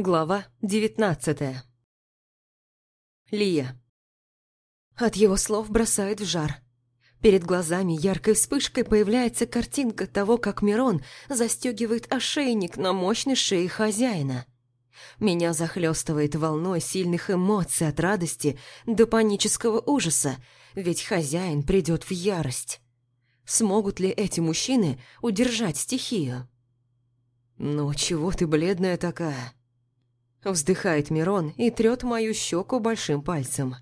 Глава девятнадцатая Лия От его слов бросает в жар. Перед глазами яркой вспышкой появляется картинка того, как Мирон застегивает ошейник на мощной шее хозяина. Меня захлестывает волной сильных эмоций от радости до панического ужаса, ведь хозяин придет в ярость. Смогут ли эти мужчины удержать стихию? «Ну, чего ты бледная такая?» Вздыхает Мирон и трет мою щеку большим пальцем.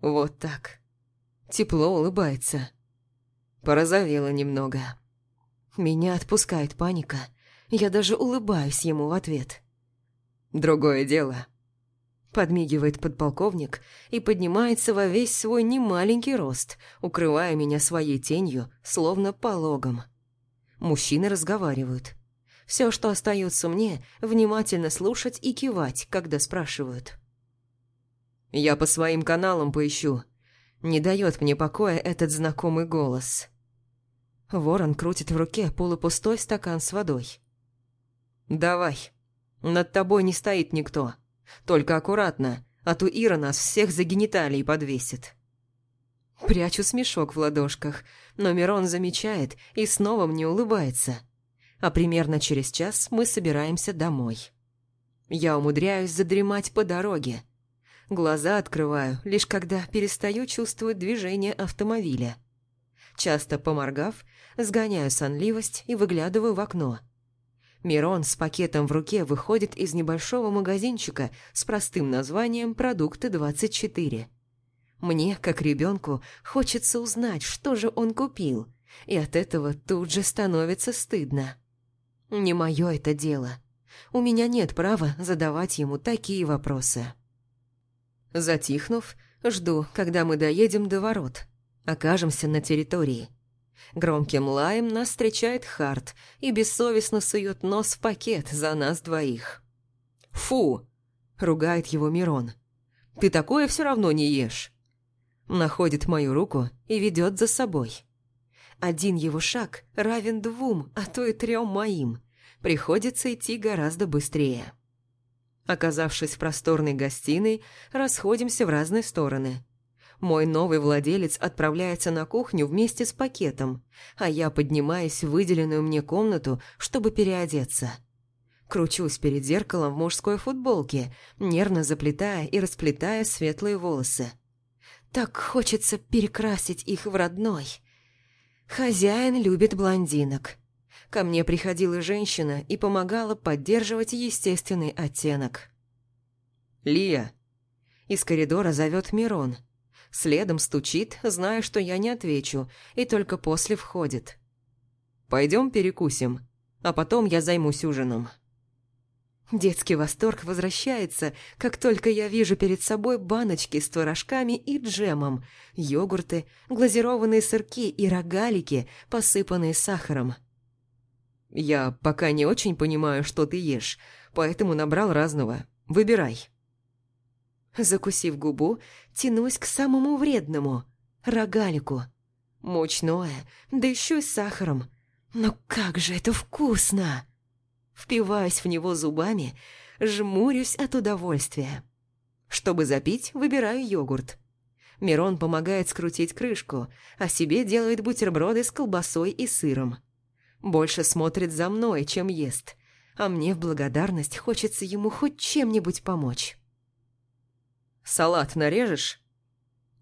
Вот так. Тепло улыбается. Порозовела немного. Меня отпускает паника. Я даже улыбаюсь ему в ответ. «Другое дело». Подмигивает подполковник и поднимается во весь свой немаленький рост, укрывая меня своей тенью, словно пологом. Мужчины разговаривают. Все, что остается мне, внимательно слушать и кивать, когда спрашивают. Я по своим каналам поищу. Не дает мне покоя этот знакомый голос. Ворон крутит в руке полупустой стакан с водой. «Давай. Над тобой не стоит никто. Только аккуратно, а то Ира нас всех за гениталии подвесит». Прячу смешок в ладошках, но Мирон замечает и снова мне улыбается – а примерно через час мы собираемся домой. Я умудряюсь задремать по дороге. Глаза открываю, лишь когда перестаю чувствовать движение автомобиля. Часто поморгав, сгоняю сонливость и выглядываю в окно. Мирон с пакетом в руке выходит из небольшого магазинчика с простым названием «Продукты 24». Мне, как ребенку, хочется узнать, что же он купил, и от этого тут же становится стыдно. Не мое это дело. У меня нет права задавать ему такие вопросы. Затихнув, жду, когда мы доедем до ворот. Окажемся на территории. Громким лаем нас встречает Харт и бессовестно сует нос в пакет за нас двоих. «Фу!» – ругает его Мирон. «Ты такое все равно не ешь!» Находит мою руку и ведет за собой. Один его шаг равен двум, а то и трем моим. Приходится идти гораздо быстрее. Оказавшись в просторной гостиной, расходимся в разные стороны. Мой новый владелец отправляется на кухню вместе с пакетом, а я поднимаюсь в выделенную мне комнату, чтобы переодеться. Кручусь перед зеркалом в мужской футболке, нервно заплетая и расплетая светлые волосы. Так хочется перекрасить их в родной – Хозяин любит блондинок. Ко мне приходила женщина и помогала поддерживать естественный оттенок. «Лия!» Из коридора зовет Мирон. Следом стучит, зная, что я не отвечу, и только после входит. «Пойдем перекусим, а потом я займусь ужином». Детский восторг возвращается, как только я вижу перед собой баночки с творожками и джемом, йогурты, глазированные сырки и рогалики, посыпанные сахаром. «Я пока не очень понимаю, что ты ешь, поэтому набрал разного. Выбирай». Закусив губу, тянусь к самому вредному – рогалику. Мучное, да еще и с сахаром. Но как же это вкусно! Впиваюсь в него зубами, жмурюсь от удовольствия. Чтобы запить, выбираю йогурт. Мирон помогает скрутить крышку, а себе делает бутерброды с колбасой и сыром. Больше смотрит за мной, чем ест, а мне в благодарность хочется ему хоть чем-нибудь помочь. «Салат нарежешь?»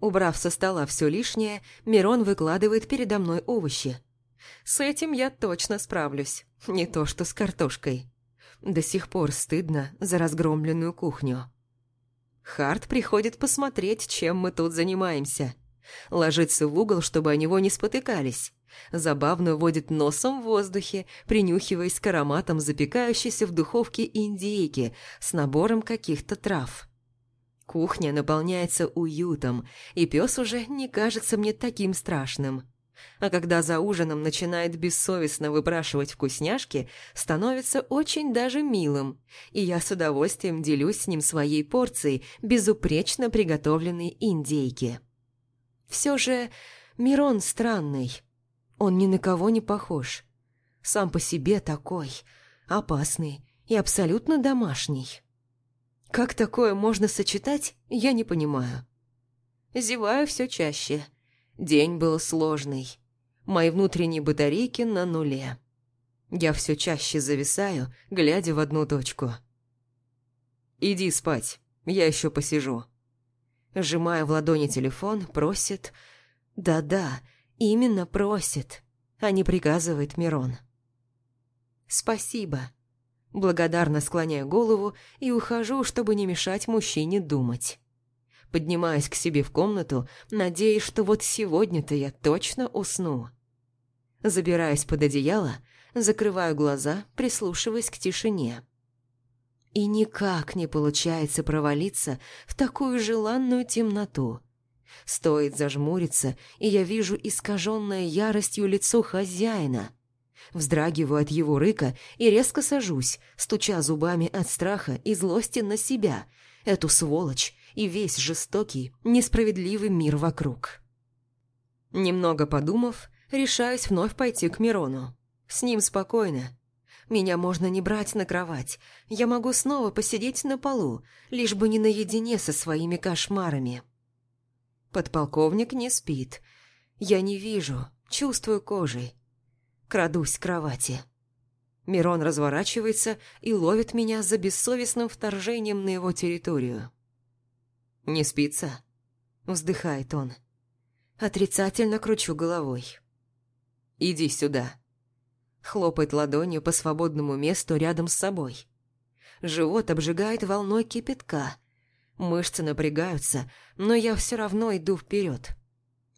Убрав со стола все лишнее, Мирон выкладывает передо мной овощи. С этим я точно справлюсь, не то что с картошкой. До сих пор стыдно за разгромленную кухню. Харт приходит посмотреть, чем мы тут занимаемся. Ложится в угол, чтобы о него не спотыкались. Забавно водит носом в воздухе, принюхиваясь к ароматам запекающейся в духовке индейки с набором каких-то трав. Кухня наполняется уютом, и пес уже не кажется мне таким страшным. А когда за ужином начинает бессовестно выпрашивать вкусняшки, становится очень даже милым, и я с удовольствием делюсь с ним своей порцией безупречно приготовленной индейки. Все же Мирон странный. Он ни на кого не похож. Сам по себе такой, опасный, и абсолютно домашний. Как такое можно сочетать, я не понимаю. Зеваю все чаще. День был сложный. Мои внутренние батарейки на нуле. Я все чаще зависаю, глядя в одну точку. «Иди спать, я еще посижу». Сжимая в ладони телефон, просит... Да-да, именно просит, а не приказывает Мирон. «Спасибо». Благодарно склоняю голову и ухожу, чтобы не мешать мужчине думать. Поднимаюсь к себе в комнату, надеясь, что вот сегодня-то я точно усну. Забираюсь под одеяло, закрываю глаза, прислушиваясь к тишине. И никак не получается провалиться в такую желанную темноту. Стоит зажмуриться, и я вижу искаженное яростью лицо хозяина. Вздрагиваю от его рыка и резко сажусь, стуча зубами от страха и злости на себя, эту сволочь и весь жестокий, несправедливый мир вокруг. Немного подумав, решаюсь вновь пойти к Мирону. С ним спокойно, меня можно не брать на кровать. Я могу снова посидеть на полу, лишь бы не наедине со своими кошмарами. Подполковник не спит. Я не вижу, чувствую кожей. Крадусь к кровати. Мирон разворачивается и ловит меня за бессовестным вторжением на его территорию. «Не спится?» – вздыхает он. Отрицательно кручу головой. «Иди сюда». Хлопает ладонью по свободному месту рядом с собой. Живот обжигает волной кипятка. Мышцы напрягаются, но я все равно иду вперед.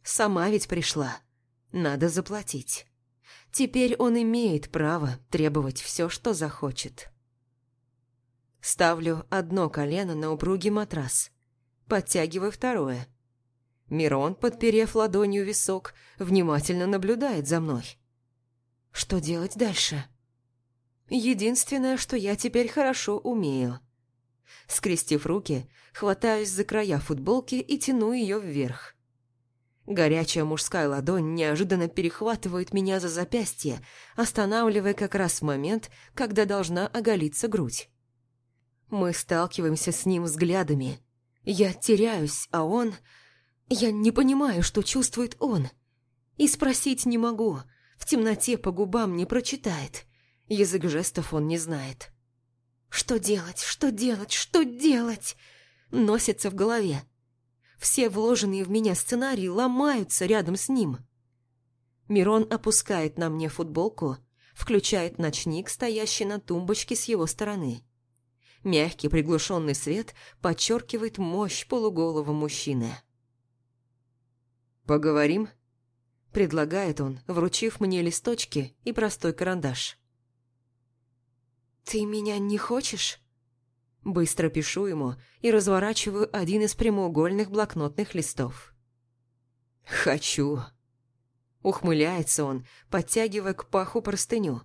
Сама ведь пришла. Надо заплатить. Теперь он имеет право требовать все, что захочет. Ставлю одно колено на упругий матрас. Подтягиваю второе. Мирон, подперев ладонью висок, внимательно наблюдает за мной. Что делать дальше? Единственное, что я теперь хорошо умею. Скрестив руки, хватаюсь за края футболки и тяну ее вверх. Горячая мужская ладонь неожиданно перехватывает меня за запястье, останавливая как раз в момент, когда должна оголиться грудь. Мы сталкиваемся с ним взглядами. Я теряюсь, а он... Я не понимаю, что чувствует он. И спросить не могу — в темноте по губам не прочитает. Язык жестов он не знает. Что делать? Что делать? Что делать? Носится в голове. Все вложенные в меня сценарии ломаются рядом с ним. Мирон опускает на мне футболку, включает ночник, стоящий на тумбочке с его стороны. Мягкий приглушенный свет подчеркивает мощь полуголого мужчины. «Поговорим?» Предлагает он, вручив мне листочки и простой карандаш. «Ты меня не хочешь?» Быстро пишу ему и разворачиваю один из прямоугольных блокнотных листов. «Хочу!» Ухмыляется он, подтягивая к паху простыню.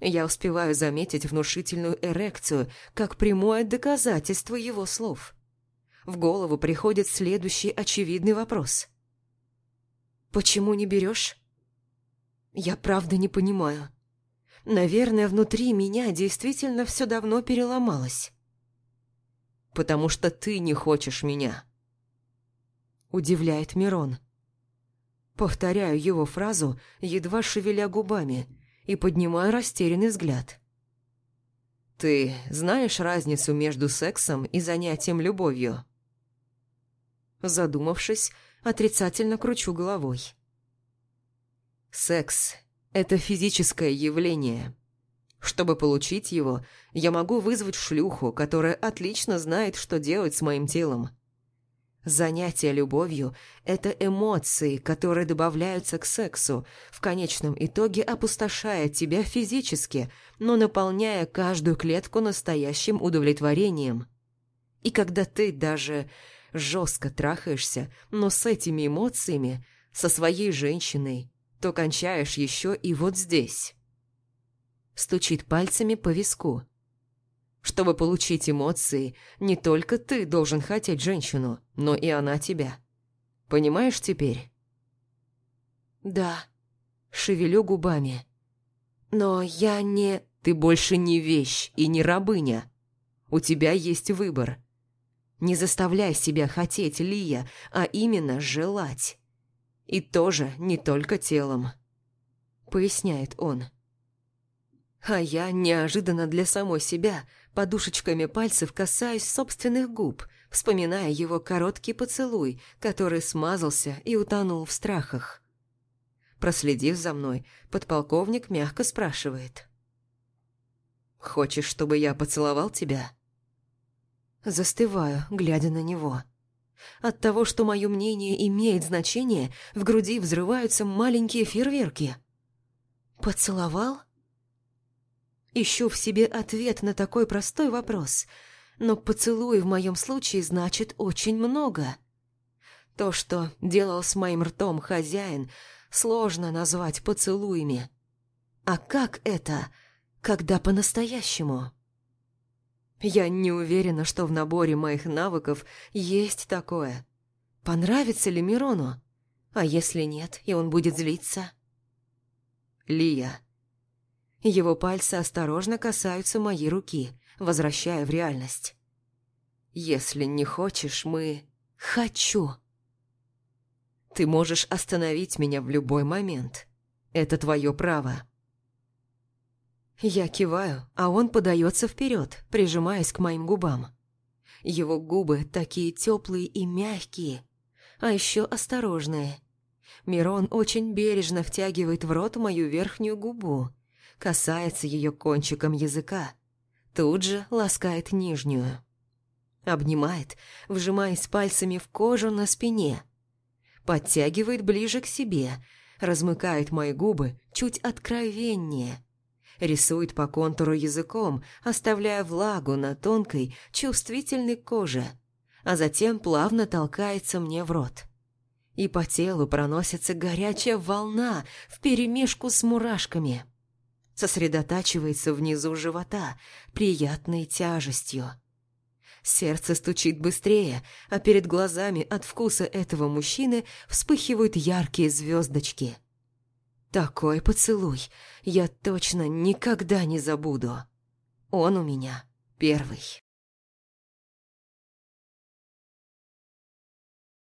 Я успеваю заметить внушительную эрекцию как прямое доказательство его слов. В голову приходит следующий очевидный вопрос. «Почему не берешь?» «Я правда не понимаю. Наверное, внутри меня действительно все давно переломалось». «Потому что ты не хочешь меня», — удивляет Мирон. Повторяю его фразу, едва шевеля губами, и поднимаю растерянный взгляд. «Ты знаешь разницу между сексом и занятием любовью?» Задумавшись, отрицательно кручу головой. Секс – это физическое явление. Чтобы получить его, я могу вызвать шлюху, которая отлично знает, что делать с моим телом. Занятие любовью – это эмоции, которые добавляются к сексу, в конечном итоге опустошая тебя физически, но наполняя каждую клетку настоящим удовлетворением. И когда ты даже жестко трахаешься, но с этими эмоциями, со своей женщиной, то кончаешь еще и вот здесь. Стучит пальцами по виску. Чтобы получить эмоции, не только ты должен хотеть женщину, но и она тебя. Понимаешь теперь? Да, шевелю губами. Но я не... Ты больше не вещь и не рабыня. У тебя есть выбор. Не заставляй себя хотеть, Лия, а именно желать. И тоже не только телом. Поясняет он. А я неожиданно для самой себя подушечками пальцев касаюсь собственных губ, вспоминая его короткий поцелуй, который смазался и утонул в страхах. Проследив за мной, подполковник мягко спрашивает. «Хочешь, чтобы я поцеловал тебя?» Застываю, глядя на него. От того, что мое мнение имеет значение, в груди взрываются маленькие фейерверки. «Поцеловал?» Ищу в себе ответ на такой простой вопрос, но поцелуй в моем случае значит очень много. То, что делал с моим ртом хозяин, сложно назвать поцелуями. А как это, когда по-настоящему? Я не уверена, что в наборе моих навыков есть такое. Понравится ли Мирону? А если нет, и он будет злиться? Лия. Его пальцы осторожно касаются моей руки, возвращая в реальность. Если не хочешь, мы... Хочу. Ты можешь остановить меня в любой момент. Это твое право. Я киваю, а он подается вперед, прижимаясь к моим губам. Его губы такие теплые и мягкие, а еще осторожные. Мирон очень бережно втягивает в рот мою верхнюю губу, касается ее кончиком языка, тут же ласкает нижнюю. Обнимает, вжимаясь пальцами в кожу на спине. Подтягивает ближе к себе, размыкает мои губы чуть откровеннее – рисует по контуру языком, оставляя влагу на тонкой, чувствительной коже, а затем плавно толкается мне в рот. И по телу проносится горячая волна вперемешку с мурашками. Сосредотачивается внизу живота, приятной тяжестью. Сердце стучит быстрее, а перед глазами от вкуса этого мужчины вспыхивают яркие звездочки – такой поцелуй я точно никогда не забуду. Он у меня первый.